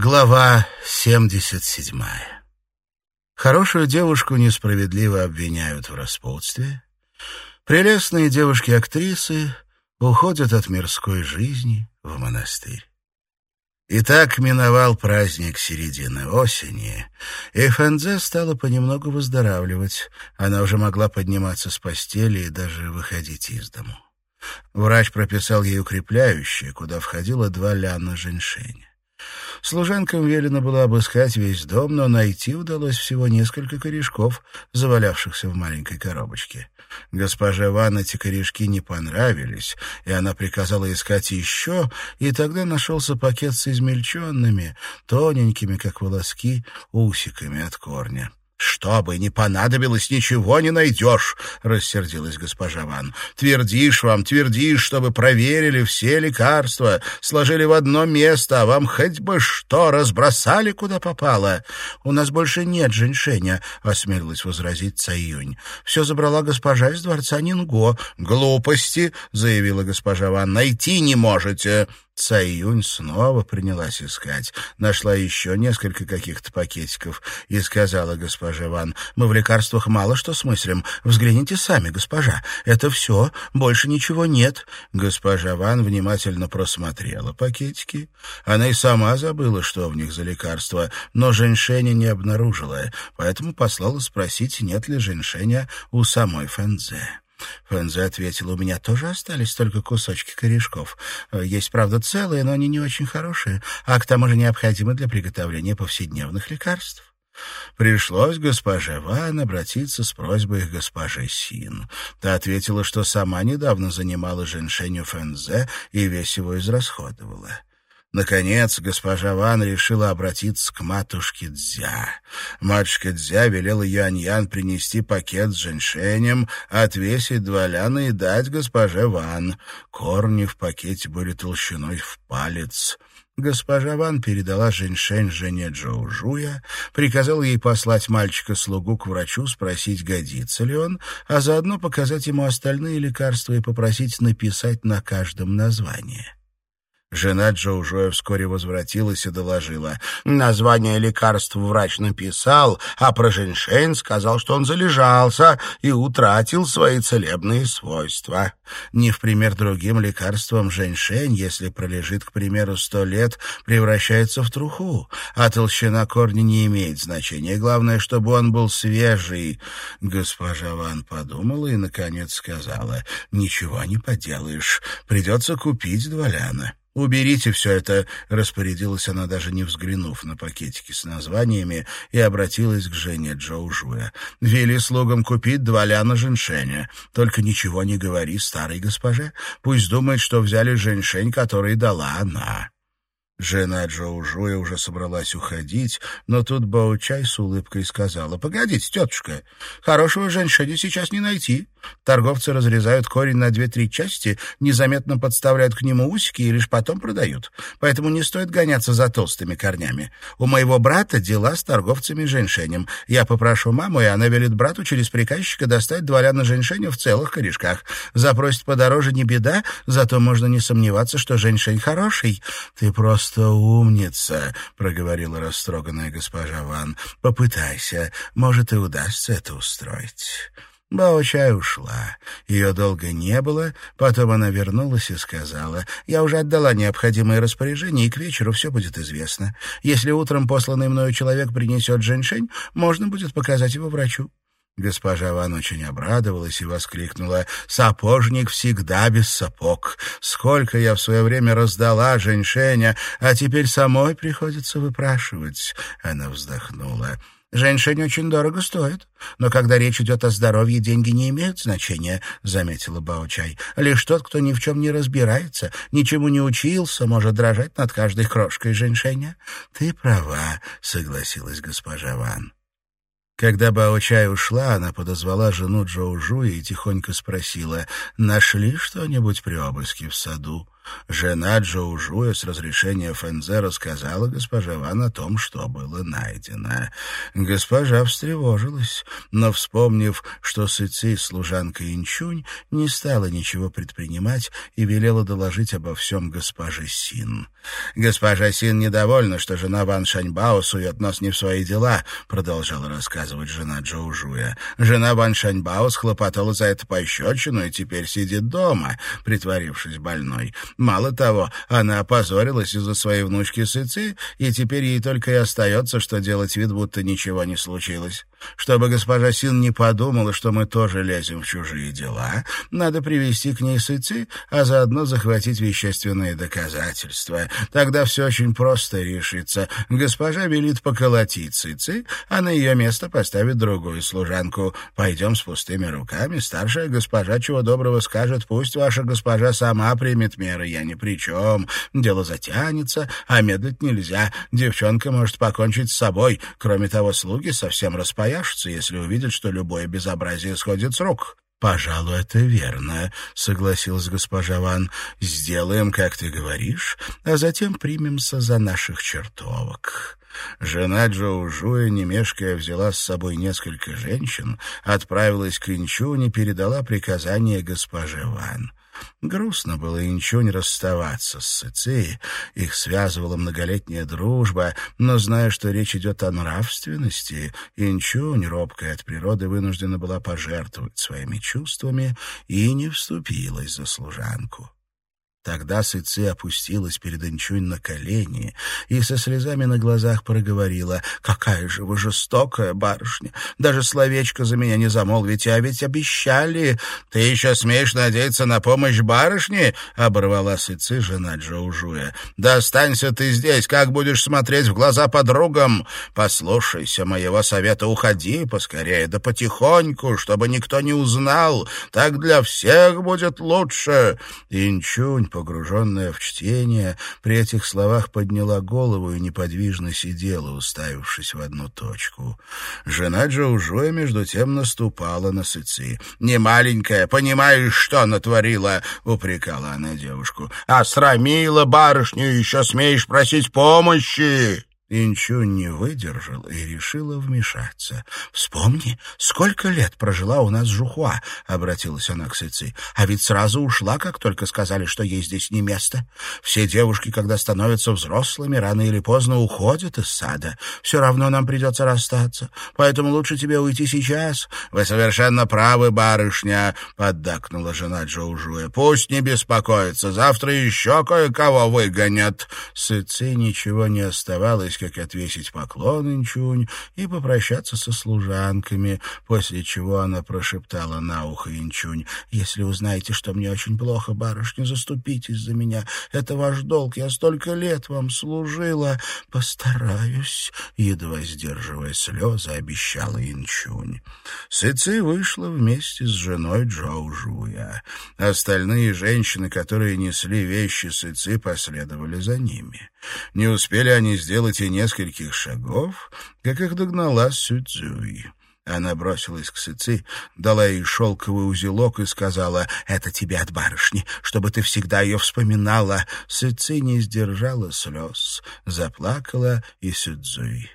Глава 77. Хорошую девушку несправедливо обвиняют в распутстве. Прелестные девушки-актрисы уходят от мирской жизни в монастырь. И так миновал праздник середины осени, и Фэнзе стала понемногу выздоравливать. Она уже могла подниматься с постели и даже выходить из дому. Врач прописал ей укрепляющее, куда входило два ляна женьшеня. Служанкам велено было обыскать весь дом, но найти удалось всего несколько корешков, завалявшихся в маленькой коробочке. Госпоже Ван эти корешки не понравились, и она приказала искать еще, и тогда нашелся пакет с измельченными, тоненькими, как волоски, усиками от корня. «Что бы ни понадобилось, ничего не найдешь», — рассердилась госпожа Ван. «Твердишь вам, твердишь, чтобы проверили все лекарства, сложили в одно место, а вам хоть бы что разбросали, куда попало». «У нас больше нет женьшеня», — осмелилась возразить Цаюнь. «Все забрала госпожа из дворца Нинго». «Глупости», — заявила госпожа Ван, — «найти не можете». Цаюнь снова принялась искать. Нашла еще несколько каких-то пакетиков и сказала госпоже Ван, «Мы в лекарствах мало что смыслим. Взгляните сами, госпожа. Это все. Больше ничего нет». Госпожа Ван внимательно просмотрела пакетики. Она и сама забыла, что в них за лекарство, но женьшеня не обнаружила, поэтому послала спросить, нет ли женьшеня у самой Фэнзе. Фэнзе ответил, у меня тоже остались только кусочки корешков. Есть, правда, целые, но они не очень хорошие, а к тому же необходимы для приготовления повседневных лекарств. Пришлось госпоже Ван обратиться с просьбой к госпоже Син. Та ответила, что сама недавно занимала женьшенью Фэнзе и весь его израсходовала. Наконец госпожа Ван решила обратиться к матушке Дзя. Матушка Дзя велела Юань-Ян принести пакет с женьшенем, отвесить два ляна и дать госпоже Ван. Корни в пакете были толщиной в палец. Госпожа Ван передала женьшень жене Джоу Жуя, приказала ей послать мальчика-слугу к врачу, спросить, годится ли он, а заодно показать ему остальные лекарства и попросить написать на каждом название. Жена Джоу Жоя вскоре возвратилась и доложила. Название лекарств врач написал, а про женьшень сказал, что он залежался и утратил свои целебные свойства. Не в пример другим лекарствам женьшень, если пролежит, к примеру, сто лет, превращается в труху, а толщина корня не имеет значения. Главное, чтобы он был свежий. Госпожа Ван подумала и, наконец, сказала, «Ничего не поделаешь, придется купить два ляна». «Уберите все это», — распорядилась она, даже не взглянув на пакетики с названиями, и обратилась к Жене Джоужуя. «Вели слугам купить два ляна женьшеня. Только ничего не говори старой госпоже. Пусть думает, что взяли женьшень, который дала она». Жена Джоу Жуя уже собралась уходить, но тут Баучай с улыбкой сказала, «Погодите, тетушка, хорошего женщины сейчас не найти. Торговцы разрезают корень на две-три части, незаметно подставляют к нему усики и лишь потом продают. Поэтому не стоит гоняться за толстыми корнями. У моего брата дела с торговцами женьшенем. Я попрошу маму, и она велит брату через приказчика достать два ляна женьшеня в целых корешках. Запросит подороже не беда, зато можно не сомневаться, что женьшень хороший. Ты просто умница», — проговорила растроганная госпожа Ван. «Попытайся, может, и удастся это устроить». Бао-чай ушла. Ее долго не было, потом она вернулась и сказала, «Я уже отдала необходимые распоряжения, и к вечеру все будет известно. Если утром посланный мною человек принесет женьшень, можно будет показать его врачу. Госпожа Ван очень обрадовалась и воскликнула «Сапожник всегда без сапог! Сколько я в свое время раздала женьшеня, а теперь самой приходится выпрашивать!» Она вздохнула. «Женьшень очень дорого стоит, но когда речь идет о здоровье, деньги не имеют значения», — заметила Баочай. «Лишь тот, кто ни в чем не разбирается, ничему не учился, может дрожать над каждой крошкой женьшеня». «Ты права», — согласилась госпожа Ван. Когда Бао-чай ушла, она подозвала жену Джоу Жуя и тихонько спросила, нашли что-нибудь при обыске в саду. Жена Джоу Жуя с разрешения Фэнзе рассказала госпоже Ван о том, что было найдено. Госпожа встревожилась, но, вспомнив, что Сыци, служанка Инчунь, не стала ничего предпринимать и велела доложить обо всем госпоже Син. «Госпожа Син недовольна, что жена Ван Шаньбао сует нос не в свои дела», — продолжала рассказывать жена Джоу Жуя. «Жена Ван Шаньбао схлопотала за это пощечину и теперь сидит дома, притворившись больной. Мало того, она опозорилась из-за своей внучки Сыцы, и теперь ей только и остается, что делать вид, будто ничего не случилось. Чтобы госпожа Син не подумала, что мы тоже лезем в чужие дела, надо привести к ней Сыцы, а заодно захватить вещественные доказательства. Тогда все очень просто решится. Госпожа велит поколотить Цици, а на ее место поставит другую служанку. Пойдем с пустыми руками. Старшая госпожа чего доброго скажет, пусть ваша госпожа сама примет меры, я ни при чем. Дело затянется, а медлить нельзя. Девчонка может покончить с собой. Кроме того, слуги совсем распояшутся, если увидят, что любое безобразие сходит с рук. «Пожалуй, это верно», — согласилась госпожа Ван. «Сделаем, как ты говоришь, а затем примемся за наших чертовок». Жена Джоу Жуя, не мешкая, взяла с собой несколько женщин, отправилась к Инчунь и передала приказание госпоже Ван. Грустно было Инчунь расставаться с Сыци, их связывала многолетняя дружба, но, зная, что речь идет о нравственности, Инчунь, робкая от природы, вынуждена была пожертвовать своими чувствами и не вступилась за служанку. Тогда Сыци опустилась перед Инчунь на колени и со слезами на глазах проговорила, «Какая же вы жестокая барышня! Даже словечко за меня не замолвите, а ведь обещали!» «Ты еще смеешь надеяться на помощь барышни?» — оборвала Сыци жена Джоужуя. «Да останься ты здесь, как будешь смотреть в глаза подругам! Послушайся моего совета, уходи поскорее, да потихоньку, чтобы никто не узнал, так для всех будет лучше!» Инчунь погруженная в чтение, при этих словах подняла голову и неподвижно сидела, уставившись в одну точку. Жена Джоужоя, между тем, наступала на сыцы. «Не маленькая, понимаешь, что натворила?» — упрекала она девушку. «А срамила барышню, еще смеешь просить помощи!» Инчу не выдержал и решила вмешаться. «Вспомни, сколько лет прожила у нас Жухуа», — обратилась она к Сыци. «А ведь сразу ушла, как только сказали, что ей здесь не место. Все девушки, когда становятся взрослыми, рано или поздно уходят из сада. Все равно нам придется расстаться, поэтому лучше тебе уйти сейчас». «Вы совершенно правы, барышня», — поддакнула жена Джоужуя. «Пусть не беспокоится, завтра еще кое-кого выгонят». Сыци ничего не оставалось, как отвесить поклон Инчунь и попрощаться со служанками, после чего она прошептала на ухо Инчунь, «Если узнаете, что мне очень плохо, барышня, заступитесь за меня. Это ваш долг, я столько лет вам служила. Постараюсь», — едва сдерживая слезы, обещала Инчунь. Сыци вышла вместе с женой Джоу Жуя. Остальные женщины, которые несли вещи Сыци, последовали за ними. Не успели они сделать и нескольких шагов, как их догнала Сюцзюй. Она бросилась к Сыци, дала ей шелковый узелок и сказала, «Это тебе от барышни, чтобы ты всегда ее вспоминала». Сыци не сдержала слез, заплакала и Сюцзуй.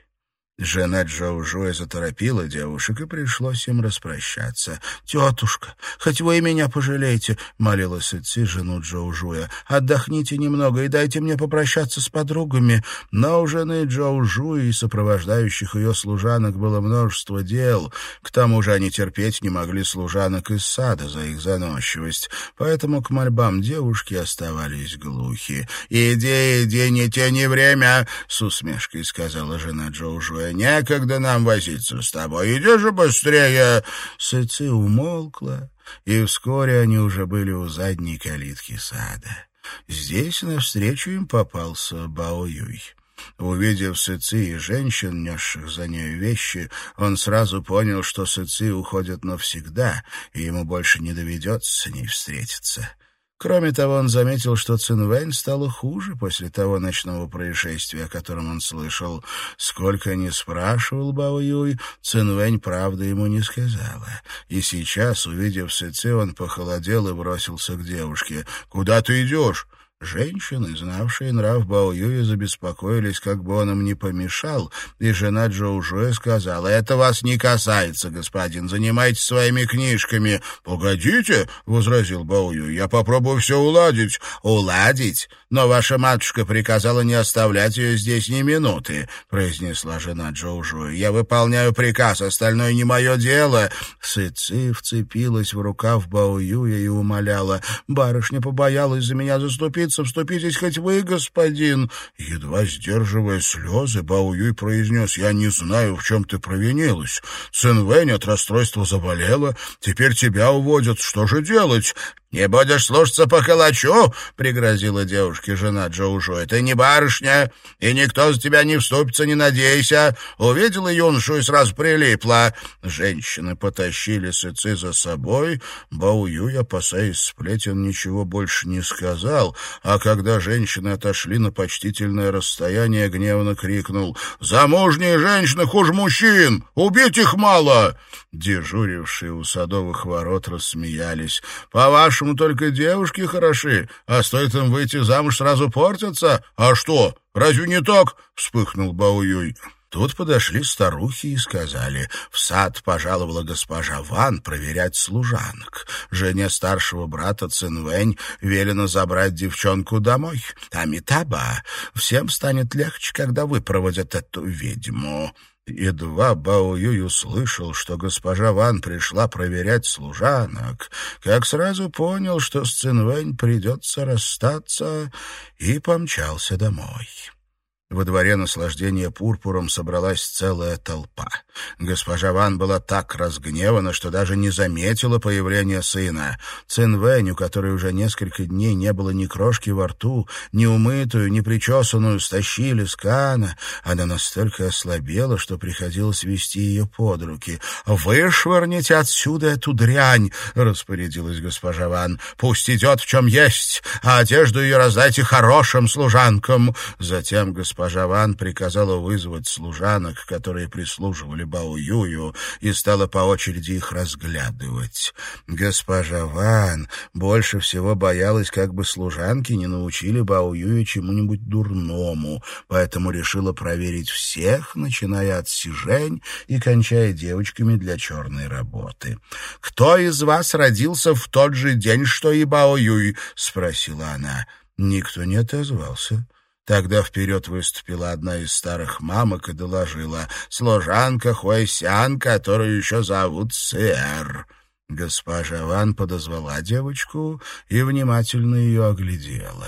Жена Джоу Жуэ заторопила девушек, и пришлось им распрощаться. «Тетушка, хоть вы и меня пожалеете», — молила Сыци жену Джоу Жуя. «Отдохните немного и дайте мне попрощаться с подругами». Но у жены Джоу Жуи и сопровождающих ее служанок было множество дел. К тому же они терпеть не могли служанок из сада за их заносчивость, поэтому к мольбам девушки оставались глухи. «Иди, иди, не тяни время», — с усмешкой сказала жена Джоу Жуя некогда нам возиться с тобой. Иди же быстрее!» Сыцы умолкла, и вскоре они уже были у задней калитки сада. Здесь навстречу им попался Бао Юй. Увидев Сыци и женщин, несших за нею вещи, он сразу понял, что Сыци уходит навсегда, и ему больше не доведется с ней встретиться. Кроме того, он заметил, что Цинвэнь стало хуже после того ночного происшествия, о котором он слышал. Сколько ни спрашивал Бао Юй, Цинвэнь правда ему не сказала. И сейчас, увидев Сыцы, он похолодел и бросился к девушке. «Куда ты идешь?» Женщины, знавшие нрав Баоюя, забеспокоились, как бы он им не помешал, и жена Джоу Жуэ сказала, «Это вас не касается, господин, занимайтесь своими книжками». «Погодите», — возразил Баоюй, — «я попробую все уладить». «Уладить? Но ваша матушка приказала не оставлять ее здесь ни минуты», — произнесла жена Джоу Жуэ. «Я выполняю приказ, остальное не мое дело». Сыцы вцепилась в рукав Баоюя и умоляла, «Барышня побоялась за меня заступиться, вступиться, вступитесь хоть вы, господин!» Едва сдерживая слезы, Бао Юй произнес, «Я не знаю, в чем ты провинилась. Цинвэнь от расстройства заболела, теперь тебя уводят. Что же делать?» «Не будешь слушаться по калачу?» — пригрозила девушке жена Джоужо. «Ты не барышня, и никто за тебя не вступится, не надейся». Увидела юношу и сразу прилипла. Женщины потащили сыцы за собой. Баую, опасаясь сплетен, ничего больше не сказал, а когда женщины отошли на почтительное расстояние, гневно крикнул «Замужние женщины хуже мужчин! Убить их мало!» Дежурившие у садовых ворот рассмеялись. «По-вашему, по-вашему, только девушки хороши, а стоит им выйти замуж, сразу портятся? А что, разве не так?» — вспыхнул Баоюй. Тут подошли старухи и сказали, в сад пожаловала госпожа Ван проверять служанок. Жене старшего брата Цинвэнь велено забрать девчонку домой. Амитаба, всем станет легче, когда выпроводят эту ведьму. Едва Бао Юй услышал, что госпожа Ван пришла проверять служанок, как сразу понял, что с Цинвэнь придется расстаться, и помчался домой. Во дворе наслаждения пурпуром собралась целая толпа. Госпожа Ван была так разгневана, что даже не заметила появления сына. Цин Вэнь, у которой уже несколько дней не было ни крошки во рту, ни умытую, ни причесанную, стащили с Кана. Она настолько ослабела, что приходилось вести ее под руки. «Вышвырните отсюда эту дрянь!» — распорядилась госпожа Ван. «Пусть идет в чем есть, а одежду ее раздайте хорошим служанкам». Затем госпожа Госпожа Ван приказала вызвать служанок, которые прислуживали Бао Юю, и стала по очереди их разглядывать. Госпожа Ван больше всего боялась, как бы служанки не научили Бао Юю чему-нибудь дурному, поэтому решила проверить всех, начиная от Сижень и кончая девочками для черной работы. «Кто из вас родился в тот же день, что и Бао Юй?» — спросила она. Никто не отозвался. Тогда вперед выступила одна из старых мамок и доложила «Служанка Хуайсян, которую еще зовут Сэр». Госпожа Ван подозвала девочку и внимательно ее оглядела.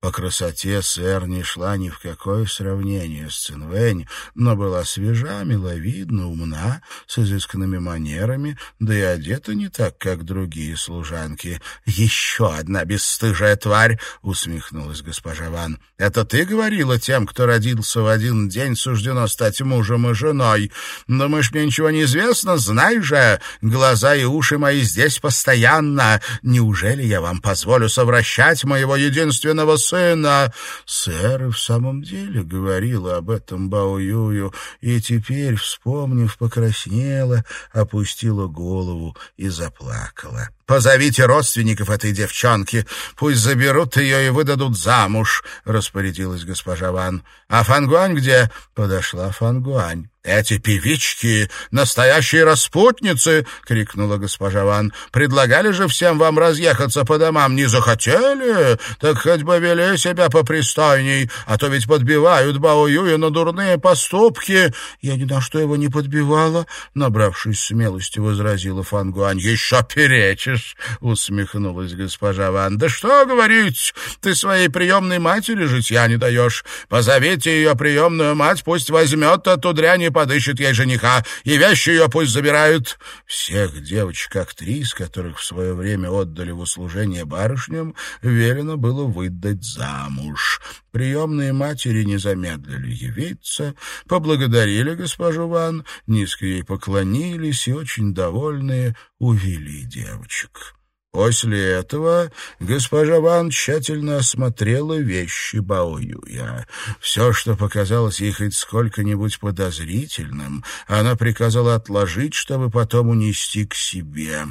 По красоте сэр не шла ни в какое сравнение с Цинвэнь, но была свежа, миловидна, умна, с изысканными манерами, да и одета не так, как другие служанки. «Еще одна бесстыжая тварь!» — усмехнулась госпожа Ван. «Это ты говорила тем, кто родился в один день, суждено стать мужем и женой? Думаешь, мне ничего не известно? Знай же, глаза и уши мои здесь постоянно. Неужели я вам позволю совращать моего единственного сына?» Сына. Сэр в самом деле говорила об этом Бао Юю, и теперь, вспомнив, покраснела, опустила голову и заплакала. «Позовите родственников этой девчонки, пусть заберут ее и выдадут замуж», — распорядилась госпожа Ван. «А Фангуань где?» — подошла Фангуань. «Эти певички — настоящие распутницы!» — крикнула госпожа Ван. «Предлагали же всем вам разъехаться по домам. Не захотели? Так хоть бы вели себя попристойней, а то ведь подбивают Бао Юя на дурные поступки». «Я ни на что его не подбивала», — набравшись смелости, возразила Фангуань. «Еще перечишь!» — усмехнулась госпожа Ван. «Да что говорить! Ты своей приемной матери житья не даешь. Позовите ее приемную мать, пусть возьмет эту дрянь подыщет ей жениха, и вещи ее пусть забирают. Всех девочек-актрис, которых в свое время отдали в услужение барышням, велено было выдать замуж. Приемные матери не замедлили явиться, поблагодарили госпожу Ван, низко ей поклонились и, очень довольные, увели девочек. После этого госпожа Ван тщательно осмотрела вещи Баоюя. Все, что показалось ей хоть сколько-нибудь подозрительным, она приказала отложить, чтобы потом унести к себе.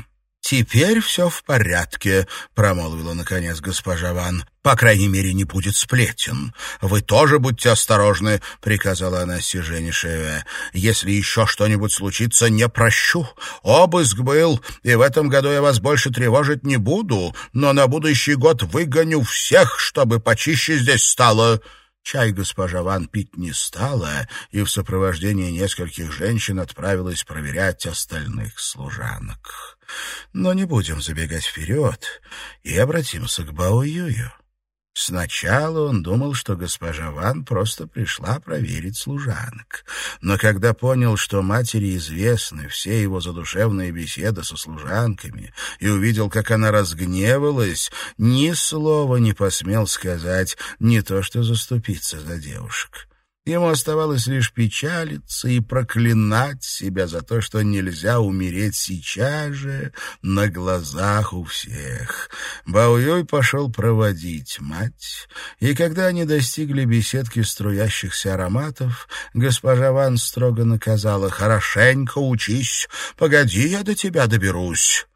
«Теперь все в порядке», — промолвила, наконец, госпожа Ван. «По крайней мере, не будет сплетен. Вы тоже будьте осторожны», — приказала она Сижене Шеве. «Если еще что-нибудь случится, не прощу. Обыск был, и в этом году я вас больше тревожить не буду, но на будущий год выгоню всех, чтобы почище здесь стало». Чай госпожа Ван пить не стала и в сопровождении нескольких женщин отправилась проверять остальных служанок. Но не будем забегать вперед и обратимся к Бао Юю. Сначала он думал, что госпожа Ван просто пришла проверить служанок. Но когда понял, что матери известны все его задушевные беседы со служанками, и увидел, как она разгневалась, ни слова не посмел сказать, не то что заступиться за девушек. Ему оставалось лишь печалиться и проклинать себя за то, что нельзя умереть сейчас же на глазах у всех. Баоюй пошел проводить мать, и когда они достигли беседки струящихся ароматов, госпожа Ван строго наказала «Хорошенько учись, погоди, я до тебя доберусь».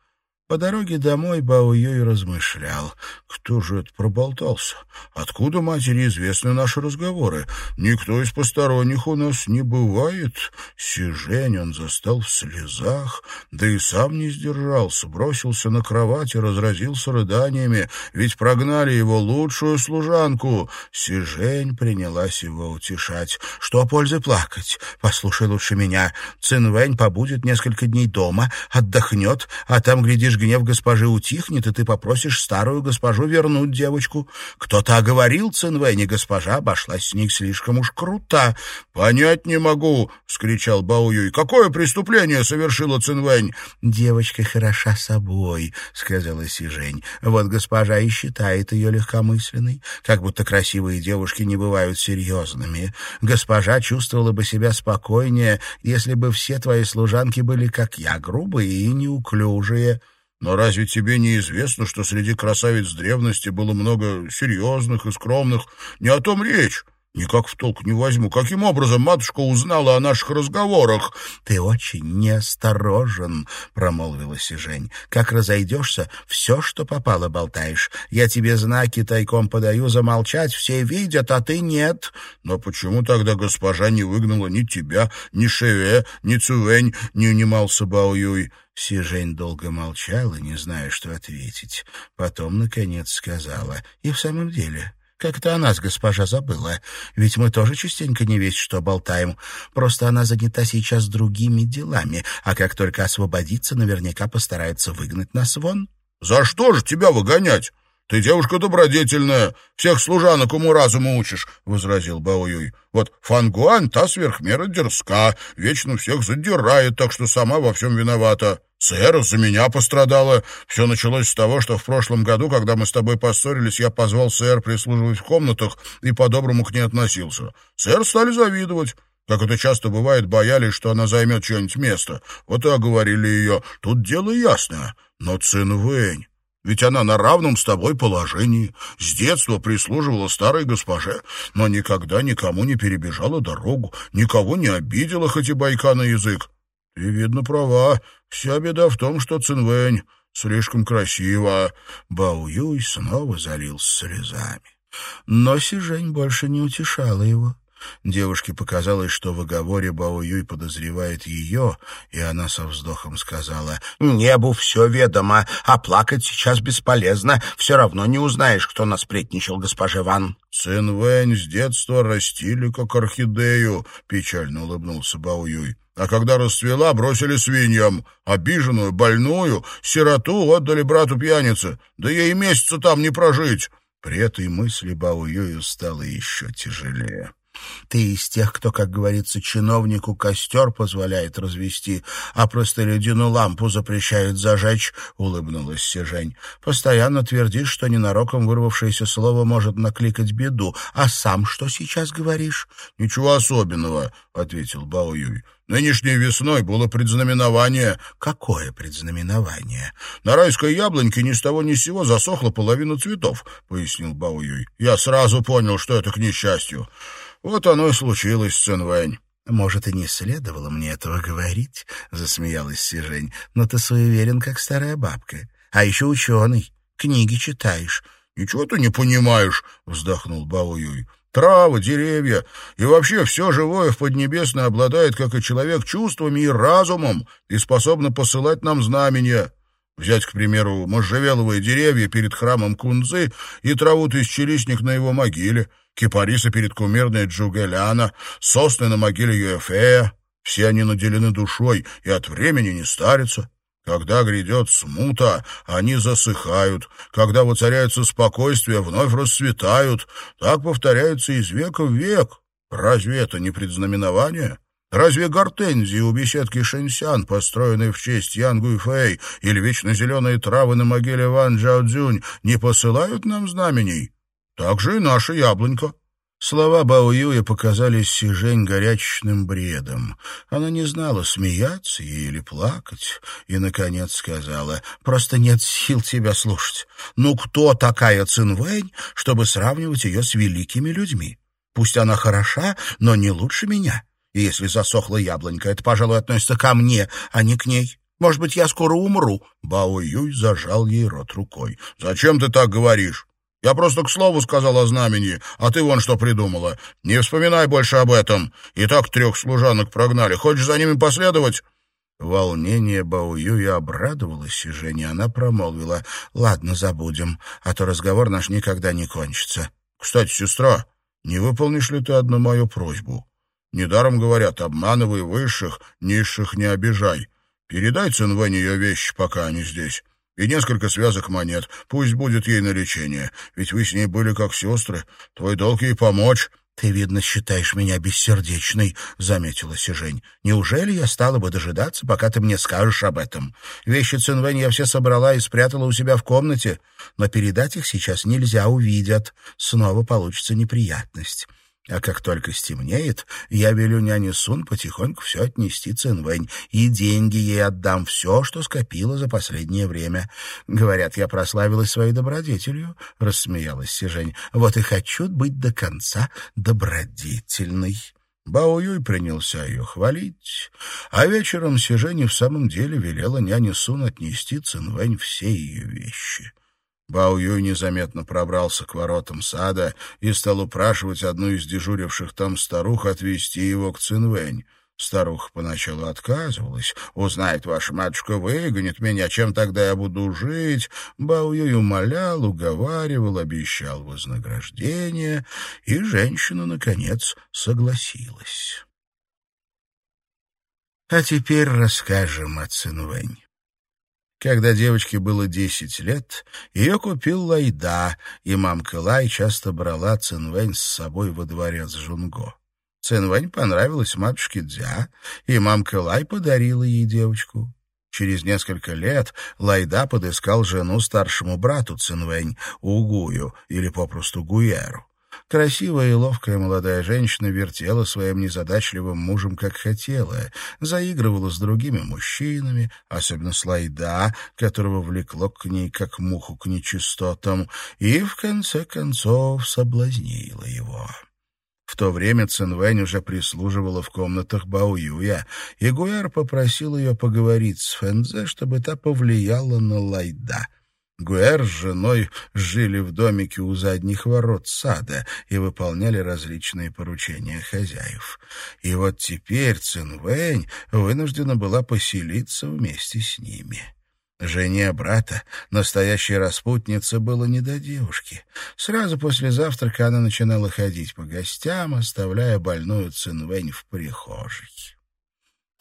По дороге домой Бао Юй размышлял. Кто же это проболтался? Откуда матери известны наши разговоры? Никто из посторонних у нас не бывает. Сижень он застал в слезах, да и сам не сдержался, бросился на кровать и разразился рыданиями, ведь прогнали его лучшую служанку. Сижень принялась его утешать. Что пользы плакать? Послушай лучше меня. Цинвэнь побудет несколько дней дома, отдохнет, а там, глядишь, гнев госпожи утихнет, и ты попросишь старую госпожу вернуть девочку. Кто-то оговорил Цинвэни, госпожа обошлась с них слишком уж круто. — Понять не могу, — вскричал Баоюй. — Какое преступление совершила Цинвэнь? — Девочка хороша собой, — сказала Сижень. Вот госпожа и считает ее легкомысленной, как будто красивые девушки не бывают серьезными. Госпожа чувствовала бы себя спокойнее, если бы все твои служанки были, как я, грубые и неуклюжие. Но разве тебе не известно, что среди красавиц древности было много серьезных и скромных? Не о том речь. Никак в толк не возьму. Каким образом матушка узнала о наших разговорах? — Ты очень неосторожен, — промолвила Сижень. — Как разойдешься, все, что попало, болтаешь. Я тебе знаки тайком подаю замолчать, все видят, а ты нет. Но почему тогда госпожа не выгнала ни тебя, ни Шеве, ни Цувень, не унимался Бао Юй? Сижень долго молчала, не зная, что ответить. Потом, наконец, сказала. «И в самом деле...» Как-то о нас госпожа забыла. Ведь мы тоже частенько не весь что болтаем. Просто она занята сейчас другими делами, а как только освободится, наверняка постарается выгнать нас вон. — За что же тебя выгонять? Ты девушка добродетельная, всех служанок уму-разуму учишь, — возразил Баоюй. Вот Фангуань та сверхмера дерзка, вечно всех задирает, так что сама во всем виновата. Сэр, за меня пострадала. Все началось с того, что в прошлом году, когда мы с тобой поссорились, я позвал сэр прислуживать в комнатах и по-доброму к ней относился. Сэр стали завидовать. Как это часто бывает, боялись, что она займет чье-нибудь место. Вот и оговорили ее. Тут дело ясное. Но Цин Вэнь... Ведь она на равном с тобой положении. С детства прислуживала старой госпоже, но никогда никому не перебежала дорогу, никого не обидела, хоть и байка на язык. Ты, видно, права. Вся беда в том, что Цинвэнь слишком красива. Бао Юй снова залился слезами. Но Сижень больше не утешала его. Девушке показалось, что в оговоре Бао Юй подозревает ее, и она со вздохом сказала, «Небу все ведомо, а плакать сейчас бесполезно. Все равно не узнаешь, кто насплетничал, госпожа Ван». «Цин Вэнь с детства растили, как орхидею», — печально улыбнулся Бао Юй. А когда расцвела, бросили свиньям. Обиженную, больную, сироту отдали брату-пьянице. Да ей месяца там не прожить. При этой мысли Бао Юю стало еще тяжелее. Ты из тех, кто, как говорится, чиновнику костер позволяет развести, а простолюдину лампу запрещает зажечь, — улыбнулась Сижень. Постоянно твердишь, что ненароком вырвавшееся слово может накликать беду. А сам что сейчас говоришь? — Ничего особенного, — ответил Бао Юй. Нынешней весной было предзнаменование. Какое предзнаменование? На райской яблоньке ни с того ни с сего засохла половина цветов, пояснил Бао Юй. Я сразу понял, что это к несчастью. Вот оно и случилось с Цинвэнь. «Может, и не следовало мне этого говорить», — засмеялась Сижень, «но ты суеверен, как старая бабка. А еще ученый, книги читаешь». «Ничего ты не понимаешь», — вздохнул Баоюй. Травы, деревья и вообще все живое в Поднебесной обладает, как и человек, чувствами и разумом и способно посылать нам знамения. Взять, к примеру, можжевеловые деревья перед храмом Кунзы и траву тысячелистник на его могиле, кипарисы перед кумирной Джугеляна, сосны на могиле Юэфея. Все они наделены душой и от времени не старятся. Когда грядет смута, они засыхают. Когда воцаряется спокойствие, вновь расцветают. Так повторяется из века в век. Разве это не предзнаменование? Разве гортензии у беседки Шэньсян, построенные в честь Ян Гуйфэй, или вечно зеленые травы на могиле Ван Джао Цзюнь, не посылают нам знамений? Так же и наша яблонька. Слова Бао Юя показались Сижень горячечным бредом. Она не знала, смеяться ей или плакать, и, наконец, сказала, «Просто нет сил тебя слушать. Ну кто такая Цинвэнь, чтобы сравнивать ее с великими людьми? Пусть она хороша, но не лучше меня. И если засохла яблонька, это, пожалуй, относится ко мне, а не к ней». Может быть, я скоро умру?» Бао Юй зажал ей рот рукой. «Зачем ты так говоришь? Я просто к слову сказал о знамени, а ты вон что придумала. Не вспоминай больше об этом. И так трех служанок прогнали. Хочешь за ними последовать?» Волнение Баоюя обрадовалось, и Женя она промолвила. «Ладно, забудем, а то разговор наш никогда не кончится». «Кстати, сестра, не выполнишь ли ты одну мою просьбу? Недаром говорят, обманывай высших, низших не обижай. Передай Цинвэнь ее вещи, пока они здесь и несколько связок монет. Пусть будет ей на лечение, ведь вы с ней были как сестры. Твой долг ей помочь». «Ты, видно, считаешь меня бессердечной», — заметила Сижень. «Неужели я стала бы дожидаться, пока ты мне скажешь об этом? Вещи Цинвэнь я все собрала и спрятала у себя в комнате, но передать их сейчас нельзя, увидят. Снова получится неприятность». А как только стемнеет, я велю няне Сун потихоньку все отнести Цинвэнь, и деньги ей отдам все, что скопила за последнее время. Говорят, я прославилась своей добродетелью, — рассмеялась Сижень. Вот и хочу быть до конца добродетельной. Бао Юй принялся ее хвалить, а вечером Сижень в самом деле велела няне Сун отнести Цинвэнь все ее вещи. Бао Юй незаметно пробрался к воротам сада и стал упрашивать одну из дежуривших там старух отвезти его к Цинвэнь. Старуха поначалу отказывалась. «Узнает ваша матушка, выгонит меня, чем тогда я буду жить?» Бао Юй умолял, уговаривал, обещал вознаграждение, и женщина, наконец, согласилась. А теперь расскажем о Цинвэнь. Когда девочке было десять лет, ее купил Лайда, и мамка Лай часто брала Цинвэнь с собой во дворец Жунго. Цинвэнь понравилась матушке Дзя, и мамка Лай подарила ей девочку. Через несколько лет Лайда подыскал жену старшему брату Цинвэнь, Угую, или попросту Гуяру. Красивая и ловкая молодая женщина вертела своим незадачливым мужем, как хотела, заигрывала с другими мужчинами, особенно с Лайда, которого влекло к ней, как муху к нечистотам, и, в конце концов, соблазнила его. В то время Цинвэнь уже прислуживала в комнатах Баоюя, и Гуэр попросил ее поговорить с Фэнзе, чтобы та повлияла на Лайда — Гуэр с женой жили в домике у задних ворот сада и выполняли различные поручения хозяев. И вот теперь Цинвэнь вынуждена была поселиться вместе с ними. Жене брата, настоящей распутнице, было не до девушки. Сразу после завтрака она начинала ходить по гостям, оставляя больную Цинвэнь в прихожей.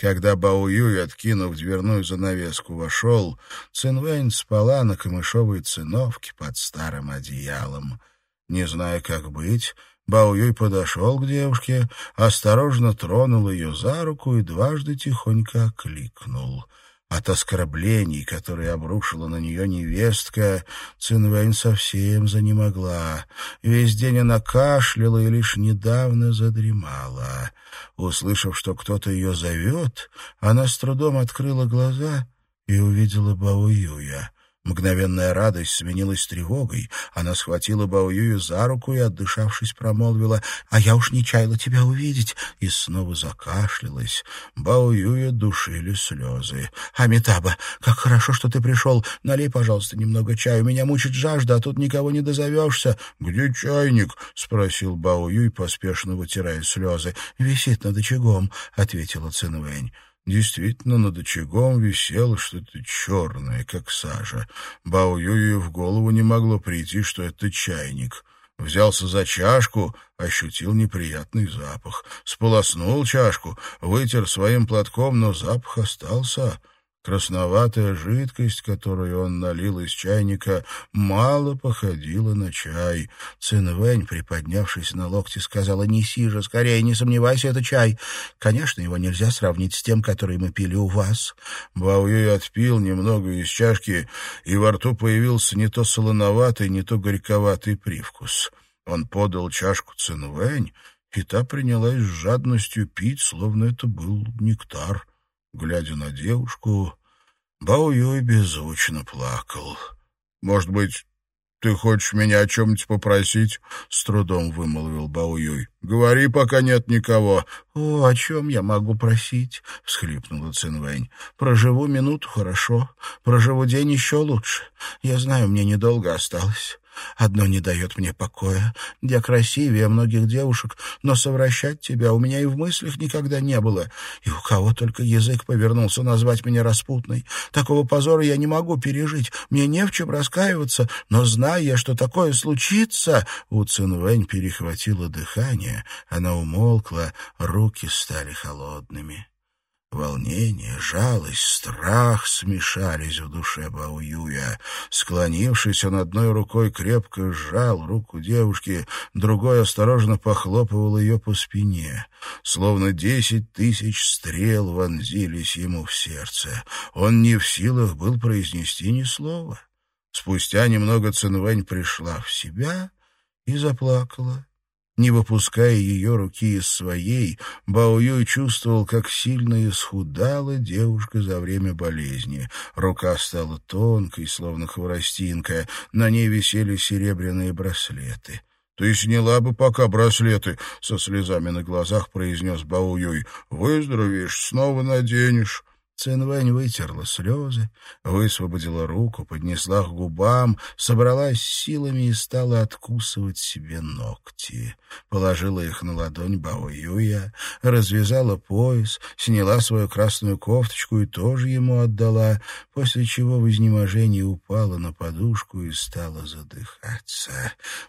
Когда Бао Юй, откинув дверную занавеску, вошел, Цинвэнь спала на камышовой циновке под старым одеялом. Не зная, как быть, Бао Юй подошел к девушке, осторожно тронул ее за руку и дважды тихонько окликнул — от оскорблений, которые обрушила на нее невестка, Цинвэнь совсем занемогла. Весь день она кашляла и лишь недавно задремала. Услышав, что кто-то ее зовет, она с трудом открыла глаза и увидела Бао Юя. Мгновенная радость сменилась тревогой. Она схватила Баоюю за руку и, отдышавшись, промолвила, «А я уж не чаяла тебя увидеть!» И снова закашлялась. Баоюя душили слезы. «Амитаба, как хорошо, что ты пришел! Налей, пожалуйста, немного чая. Меня мучит жажда, а тут никого не дозовешься». «Где чайник?» — спросил Баоюй, поспешно вытирая слезы. «Висит над очагом», — ответила Цинвэнь. Действительно, над очагом висело что-то черное, как сажа. Бао Юю в голову не могло прийти, что это чайник. Взялся за чашку, ощутил неприятный запах. Сполоснул чашку, вытер своим платком, но запах остался. Красноватая жидкость, которую он налил из чайника, мало походила на чай. Цинвэнь, приподнявшись на локте, сказала, «Неси же, скорее, не сомневайся, это чай. Конечно, его нельзя сравнить с тем, который мы пили у вас». Баоюй отпил немного из чашки, и во рту появился не то солоноватый, не то горьковатый привкус. Он подал чашку Цинвэнь, и та принялась с жадностью пить, словно это был нектар. Глядя на девушку, Бао Юй беззвучно плакал. «Может быть, ты хочешь меня о чем-нибудь попросить?» — с трудом вымолвил Бао Юй. «Говори, пока нет никого». «О, о чем я могу просить?» — всхлипнула Цинвэнь. «Проживу минуту хорошо, проживу день еще лучше. Я знаю, мне недолго осталось. Одно не дает мне покоя. Я красивее многих девушек, но совращать тебя у меня и в мыслях никогда не было. И у кого только язык повернулся назвать меня распутной. Такого позора я не могу пережить. Мне не в чем раскаиваться, но зная, что такое случится...» У Цинвэнь перехватило дыхание. Она умолкла, руки стали холодными. Волнение, жалость, страх смешались в душе Бауюя. Склонившись, он одной рукой крепко сжал руку девушки, другой осторожно похлопывал ее по спине. Словно десять тысяч стрел вонзились ему в сердце. Он не в силах был произнести ни слова. Спустя немного Цинвэнь пришла в себя и заплакала. Не выпуская ее руки из своей, Бао Юй чувствовал, как сильно исхудала девушка за время болезни. Рука стала тонкой, словно хворостинка, на ней висели серебряные браслеты. «Ты сняла бы пока браслеты», — со слезами на глазах произнес Бао Юй. «Выздоровеешь, снова наденешь». Цинвэнь вытерла слезы, высвободила руку, поднесла к губам, собралась силами и стала откусывать себе ногти. Положила их на ладонь Бао Юя, развязала пояс, сняла свою красную кофточку и тоже ему отдала, после чего в изнеможении упала на подушку и стала задыхаться.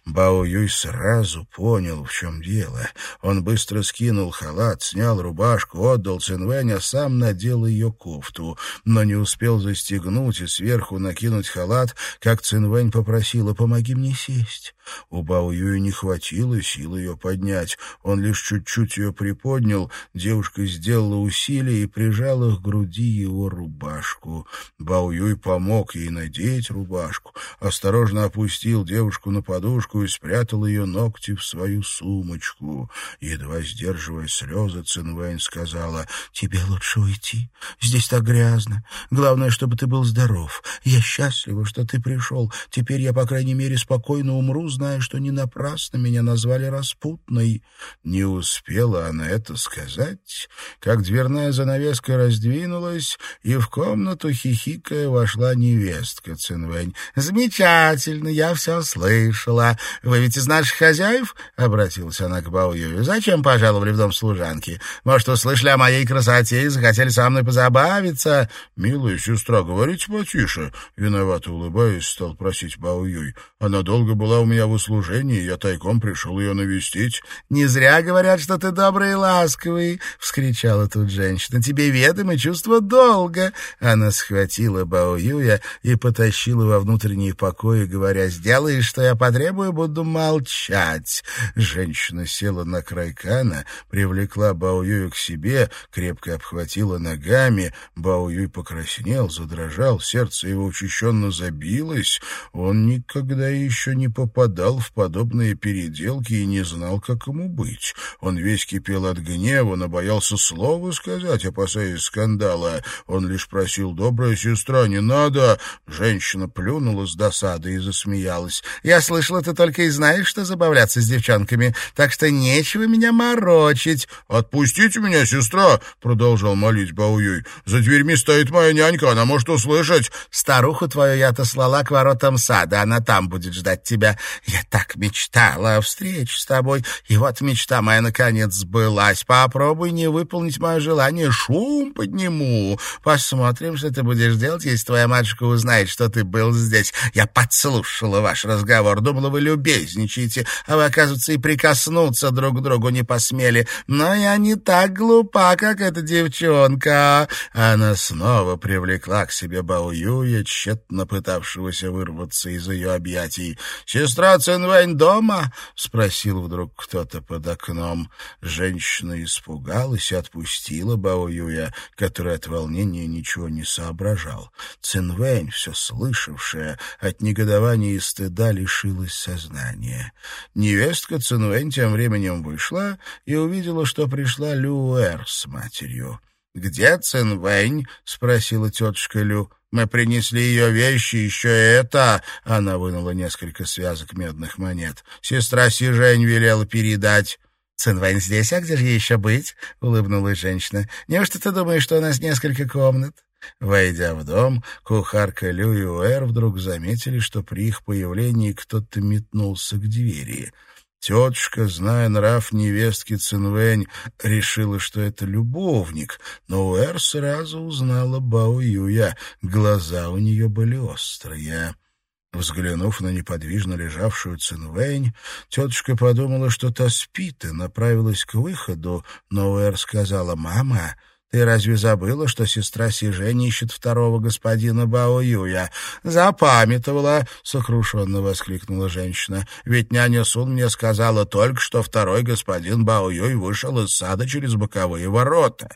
Бао Юй сразу понял, в чем дело. Он быстро скинул халат, снял рубашку, отдал Цинвэнь, а сам надел ее кофту, но не успел застегнуть и сверху накинуть халат, как Цинвэнь попросила «помоги мне сесть». У Бао Юя не хватило сил ее поднять. Он лишь чуть-чуть ее приподнял, девушка сделала усилие и прижала к груди его рубашку. Бао Юй помог ей надеть рубашку, осторожно опустил девушку на подушку и спрятал ее ногти в свою сумочку. Едва сдерживая слезы, Цинвэнь сказала, «Тебе лучше уйти. Здесь так грязно. Главное, чтобы ты был здоров. Я счастлива, что ты пришел. Теперь я, по крайней мере, спокойно умру, зная, что не напрасно меня назвали распутной». Не успела она это сказать, как дверная занавеска раздвинулась, и в комнату хихикая вошла невестка Цинвэнь. «Замечательно, я все слышала. Вы ведь из наших хозяев?» — обратилась она к Баоюю. «Зачем пожаловали в дом служанки? Может, услышали о моей красоте и захотели со мной позабавиться?» Нравится. — Милая сестра, говорите потише. Виновато улыбаясь, стал просить Бао Юй. Она долго была у меня в услужении, я тайком пришел ее навестить. — Не зря говорят, что ты добрый и ласковый, — вскричала тут женщина. — Тебе ведомо чувство долга. Она схватила Бао Юя и потащила во внутренние покои, говоря, «Сделаешь, что я потребую, буду молчать». Женщина села на край кана, привлекла Бао Юя к себе, крепко обхватила ногами ними. Бао Юй покраснел, задрожал, сердце его учащенно забилось. Он никогда еще не попадал в подобные переделки и не знал, как ему быть. Он весь кипел от гнева, но боялся слова сказать, опасаясь скандала. Он лишь просил, «Добрая сестра, не надо!» Женщина плюнула с досады и засмеялась. «Я слышала, ты только и знаешь, что забавляться с девчонками, так что нечего меня морочить». «Отпустите меня, сестра!» — продолжал молить Бауюй. «За дверьми стоит моя нянька, она может услышать». «Старуху твою я отослала к воротам сада, она там будет ждать тебя. Я так мечтала о встрече с тобой, и вот мечта моя наконец сбылась. Попробуй не выполнить мое желание, шум подниму. Посмотрим, что ты будешь делать, если твоя матушка узнает, что ты был здесь. Я подслушала ваш разговор, думала, вы любезничаете, а вы, оказывается, и прикоснуться друг к другу не посмели. Но я не так глупа, как эта девчонка». Она снова привлекла к себе Баоюя, тщетно пытавшегося вырваться из ее объятий. «Сестра Цинвэнь дома?» — спросил вдруг кто-то под окном. Женщина испугалась и отпустила Баоюя, который от волнения ничего не соображал. Цинвэнь, все слышавшая, от негодования и стыда лишилась сознания. Невестка Цинвэнь тем временем вышла и увидела, что пришла Люэр с матерью. «Где Цинвэнь?» — спросила тетушка Лю. «Мы принесли ее вещи, еще это...» Она вынула несколько связок медных монет. «Сестра Сижень велела передать». «Цинвэнь здесь, а где же ей еще быть?» — улыбнулась женщина. «Неужто ты думаешь, что у нас несколько комнат?» Войдя в дом, кухарка Лю и Уэр вдруг заметили, что при их появлении кто-то метнулся к двери. Тетушка, зная нрав невестки Цинвэнь, решила, что это любовник, но Уэр сразу узнала Бао Юя. Глаза у нее были острые. Взглянув на неподвижно лежавшую Цинвэнь, тетушка подумала, что та спит, и направилась к выходу, но Уэр сказала «Мама». Ты разве забыла, что сестра Сижень ищет второго господина Бао Юя? Запамятовала, — сокрушенно воскликнула женщина. Ведь няня Сун мне сказала только, что второй господин Бао Юй вышел из сада через боковые ворота.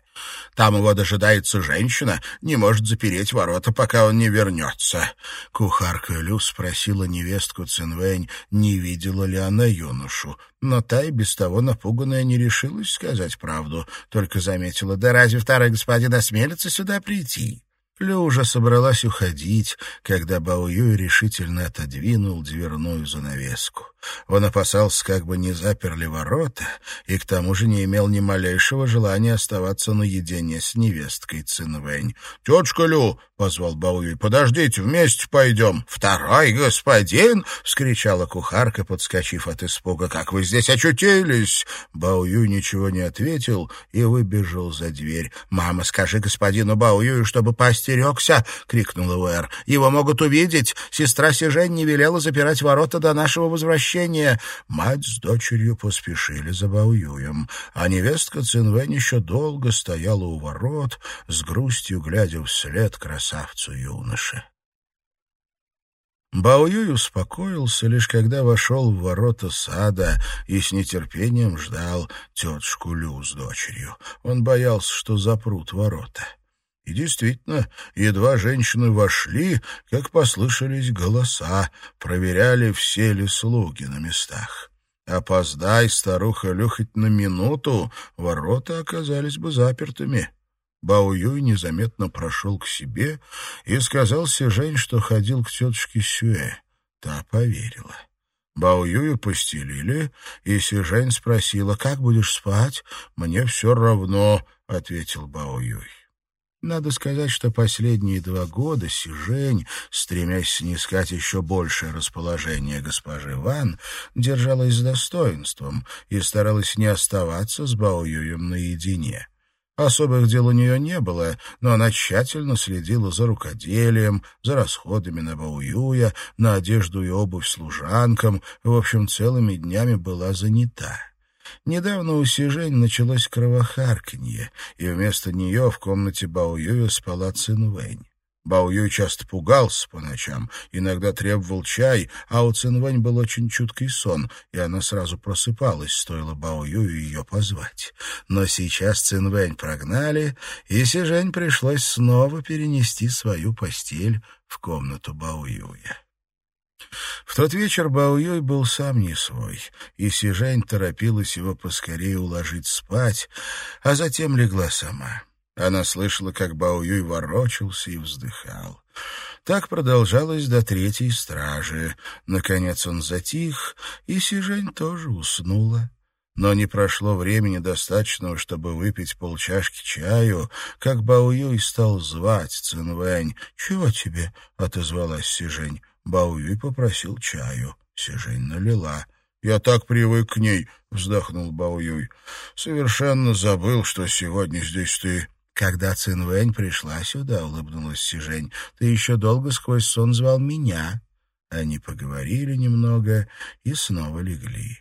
Там его дожидается женщина, не может запереть ворота, пока он не вернется. Кухарка Лю спросила невестку Цинвэнь, не видела ли она юношу. Но та и без того напуганная не решилась сказать правду, только заметила, да разве второй господин осмелится сюда прийти? Лю уже собралась уходить, когда Бао Юй решительно отодвинул дверную занавеску. Он опасался, как бы не заперли ворота, и к тому же не имел ни малейшего желания оставаться наедине с невесткой Цинвэнь. «Тетушка Лю!» — позвал Бауи. «Подождите, вместе пойдем». «Второй господин!» — вскричала кухарка, подскочив от испуга. «Как вы здесь очутились?» Баую ничего не ответил и выбежал за дверь. «Мама, скажи господину Баую, чтобы поостерегся!» — крикнула Уэр. «Его могут увидеть. Сестра Сижень не велела запирать ворота до нашего возвращения мать с дочерью поспешили за Баоюем, а невестка Цинвэнь еще долго стояла у ворот, с грустью глядя вслед красавцу-юноше. Баоюй успокоился, лишь когда вошел в ворота сада и с нетерпением ждал тетушку Лю с дочерью. Он боялся, что запрут ворота. И действительно, едва женщины вошли, как послышались голоса, проверяли, все ли слуги на местах. Опоздай старуха Лю хоть на минуту, ворота оказались бы запертыми. Бао Юй незаметно прошел к себе и сказал Сижень, что ходил к тетушке Сюэ. Та поверила. Бао Юю постелили, и Сижень спросила, «Как будешь спать?» «Мне все равно», — ответил Бао Юй. Надо сказать, что последние два года Сижень, стремясь снискать еще большее расположение госпожи Ван, держалась с достоинством и старалась не оставаться с Баоюем наедине. Особых дел у нее не было, но она тщательно следила за рукоделием, за расходами на Баоюя, на одежду и обувь служанкам, в общем, целыми днями была занята. Недавно у Сижень началось кровохарканье, и вместо нее в комнате Баоюя спала Цинвэнь. Баоюй часто пугался по ночам, иногда требовал чай, а у Цинвэнь был очень чуткий сон, и она сразу просыпалась, стоило Баоюю ее позвать. Но сейчас Цинвэнь прогнали, и Сижень пришлось снова перенести свою постель в комнату Баоюя. В тот вечер Баоюй был сам не свой, и Сижень торопилась его поскорее уложить спать, а затем легла сама. Она слышала, как Баоюй ворочался и вздыхал. Так продолжалось до третьей стражи. Наконец он затих, и Сижень тоже уснула. Но не прошло времени достаточного, чтобы выпить полчашки чаю, как Баоюй стал звать Цинвэнь. «Чего тебе?» — отозвалась Сижень. Баоюй попросил чаю. Сижень налила. «Я так привык к ней», — вздохнул Баоюй. «Совершенно забыл, что сегодня здесь ты». «Когда Цинвэнь пришла сюда», — улыбнулась Сижень, — «ты еще долго сквозь сон звал меня». Они поговорили немного и снова легли.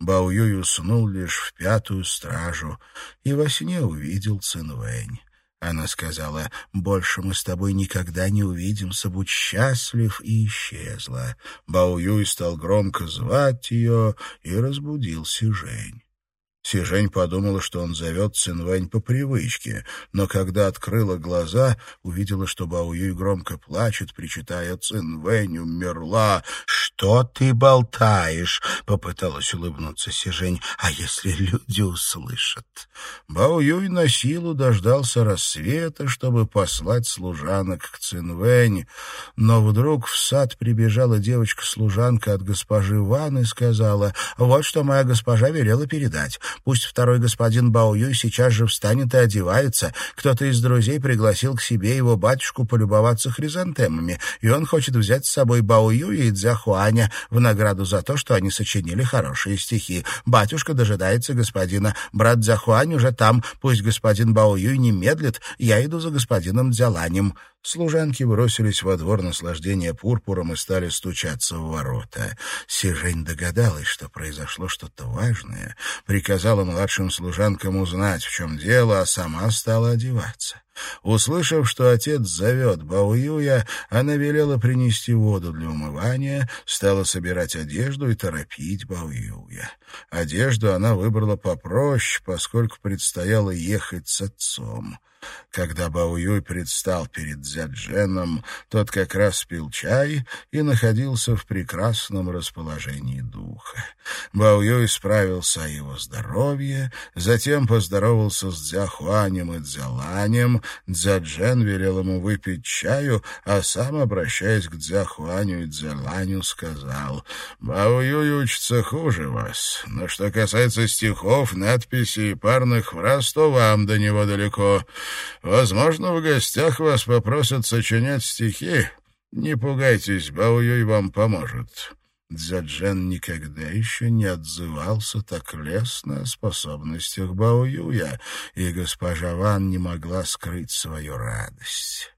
Баоюй уснул лишь в пятую стражу и во сне увидел Цинвэнь. Она сказала, «Больше мы с тобой никогда не увидимся, будь счастлив», и исчезла. Баоюй стал громко звать ее и разбудил Сижень. Сижень подумала, что он зовет Цинвэнь по привычке, но когда открыла глаза, увидела, что Баоюй громко плачет, причитая «Цинвэнь умерла». «Что ты болтаешь?» — попыталась улыбнуться Сижень. «А если люди услышат?» Баоюй на силу дождался рассвета, чтобы послать служанок к Цинвэнь, но вдруг в сад прибежала девочка-служанка от госпожи Ван и сказала «Вот что моя госпожа велела передать». Пусть второй господин Баоюй сейчас же встанет и одевается. Кто-то из друзей пригласил к себе его батюшку полюбоваться хризантемами, и он хочет взять с собой Баоюя и Дзяхуаня в награду за то, что они сочинили хорошие стихи. Батюшка дожидается господина. Брат Дзяхуань уже там. Пусть господин Баоюй не медлит. Я иду за господином Дзяланем. Служанки бросились во двор наслаждения пурпуром и стали стучаться в ворота. Сижень догадалась, что произошло что-то важное, приказала младшим служанкам узнать, в чем дело, а сама стала одеваться. Услышав, что отец зовет Баоюя, она велела принести воду для умывания, стала собирать одежду и торопить Баоюя. Одежду она выбрала попроще, поскольку предстояло ехать с отцом. Когда Баоюй предстал перед Дзядженом, тот как раз пил чай и находился в прекрасном расположении духа. Баоюй справился о его здоровье, затем поздоровался с Дзяхуанем и Дзяланем, Дзяджен велел ему выпить чаю, а сам, обращаясь к Дзяхуаню и Дзяланю, сказал, «Баоюй учится хуже вас, но что касается стихов, надписей и парных фраз, то вам до него далеко». Возможно, в гостях вас попросят сочинять стихи. Не пугайтесь, Баоюй вам поможет». Дзяджен никогда еще не отзывался так лестно о способностях Баоюя, и госпожа Ван не могла скрыть свою радость.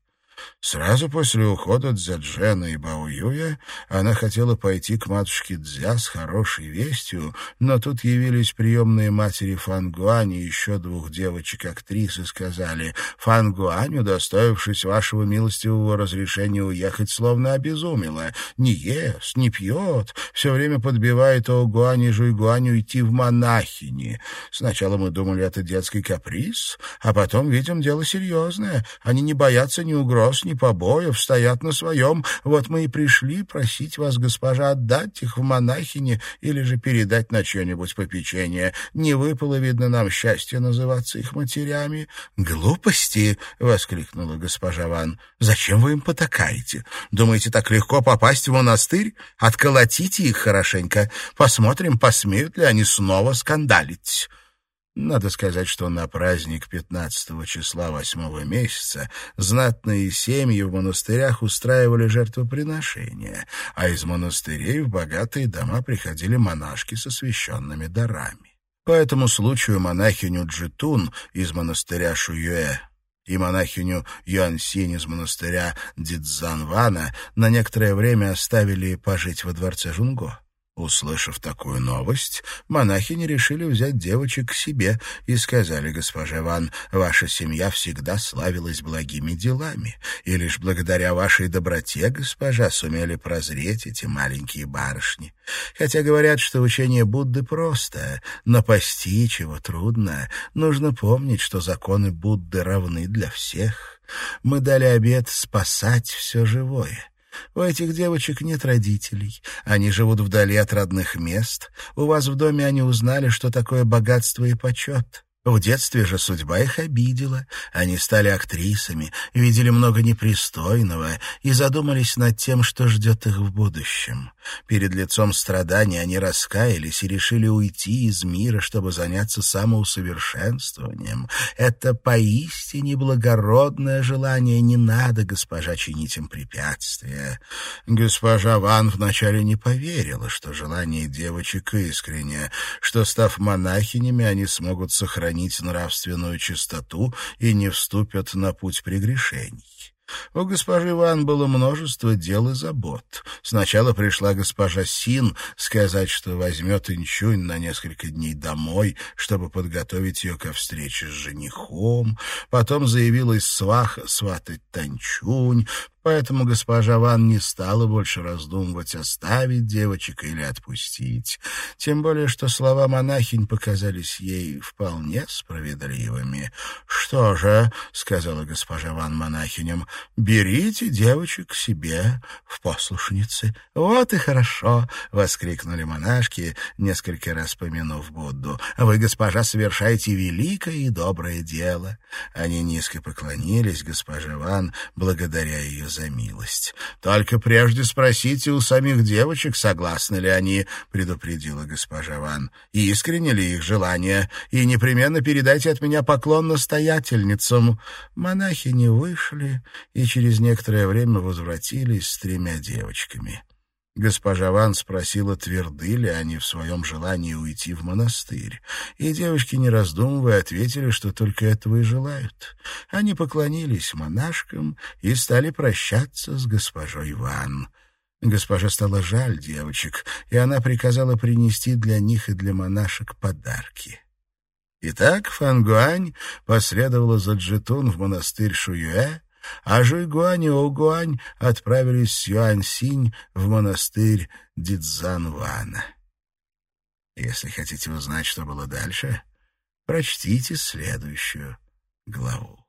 Сразу после ухода Дзяджена и Баоюя она хотела пойти к матушке Дзя с хорошей вестью, но тут явились приемные матери Фангуань и еще двух девочек-актрис и сказали, «Фангуань, удостоившись вашего милостивого разрешения уехать, словно обезумела. Не ест, не пьет, все время подбивает Оугуань и Жуйгуань уйти в монахини. Сначала мы думали, это детский каприз, а потом видим дело серьезное. Они не боятся ни угроз, ни побоев, стоят на своем. Вот мы и пришли просить вас, госпожа, отдать их в монахине или же передать на чье-нибудь попечение. Не выпало, видно, нам счастье называться их матерями». «Глупости!» — воскликнула госпожа Ван. «Зачем вы им потакаете? Думаете, так легко попасть в монастырь? Отколотите их хорошенько. Посмотрим, посмеют ли они снова скандалить». Надо сказать, что на праздник 15 числа восьмого месяца знатные семьи в монастырях устраивали жертвоприношения, а из монастырей в богатые дома приходили монашки со священными дарами. По этому случаю монахиню Джитун из монастыря Шуюэ и монахиню Юансинь из монастыря Дидзанвана на некоторое время оставили пожить во дворце Жунго. Услышав такую новость, монахини решили взять девочек к себе и сказали госпоже Ван, «Ваша семья всегда славилась благими делами, и лишь благодаря вашей доброте, госпожа, сумели прозреть эти маленькие барышни. Хотя говорят, что учение Будды просто, но постичь его трудно. Нужно помнить, что законы Будды равны для всех. Мы дали обет спасать все живое». У этих девочек нет родителей. Они живут вдали от родных мест. У вас в доме они узнали, что такое богатство и почет. В детстве же судьба их обидела. Они стали актрисами, видели много непристойного и задумались над тем, что ждет их в будущем. Перед лицом страданий они раскаялись и решили уйти из мира, чтобы заняться самоусовершенствованием. Это поистине благородное желание. Не надо, госпожа, чинить им препятствия. Госпожа Ван вначале не поверила, что желание девочек искренне, что, став монахинями, они смогут сохранить сохранить нравственную чистоту и не вступят на путь прегрешений. У госпожи Ван было множество дел и забот. Сначала пришла госпожа Син сказать, что возьмет Инчунь на несколько дней домой, чтобы подготовить ее ко встрече с женихом. Потом заявилась сваха сватать Танчунь, Поэтому госпожа Ван не стала больше раздумывать, оставить девочек или отпустить. Тем более, что слова монахинь показались ей вполне справедливыми. «Что же», — сказала госпожа Ван монахиням, — «берите девочек себе в послушницы». «Вот и хорошо», — воскликнули монашки, несколько раз помянув Будду. «Вы, госпожа, совершаете великое и доброе дело». Они низко поклонились госпоже Ван, благодаря ее за милость. Только прежде спросите у самих девочек, согласны ли они, предупредила госпожа Ван. И искренне ли их желание, и непременно передайте от меня поклон настоятельницам. Монахи не вышли и через некоторое время возвратились с тремя девочками. Госпожа Ван спросила, тверды ли они в своем желании уйти в монастырь, и девушки, не раздумывая, ответили, что только этого и желают. Они поклонились монашкам и стали прощаться с госпожой Ван. Госпожа стала жаль девочек, и она приказала принести для них и для монашек подарки. Итак, Фангуань последовала за Джетун в монастырь Шуюэ, а Жуйгуань и Огуань отправились с Юань-Синь в монастырь Дидзанвана. Если хотите узнать, что было дальше, прочтите следующую главу.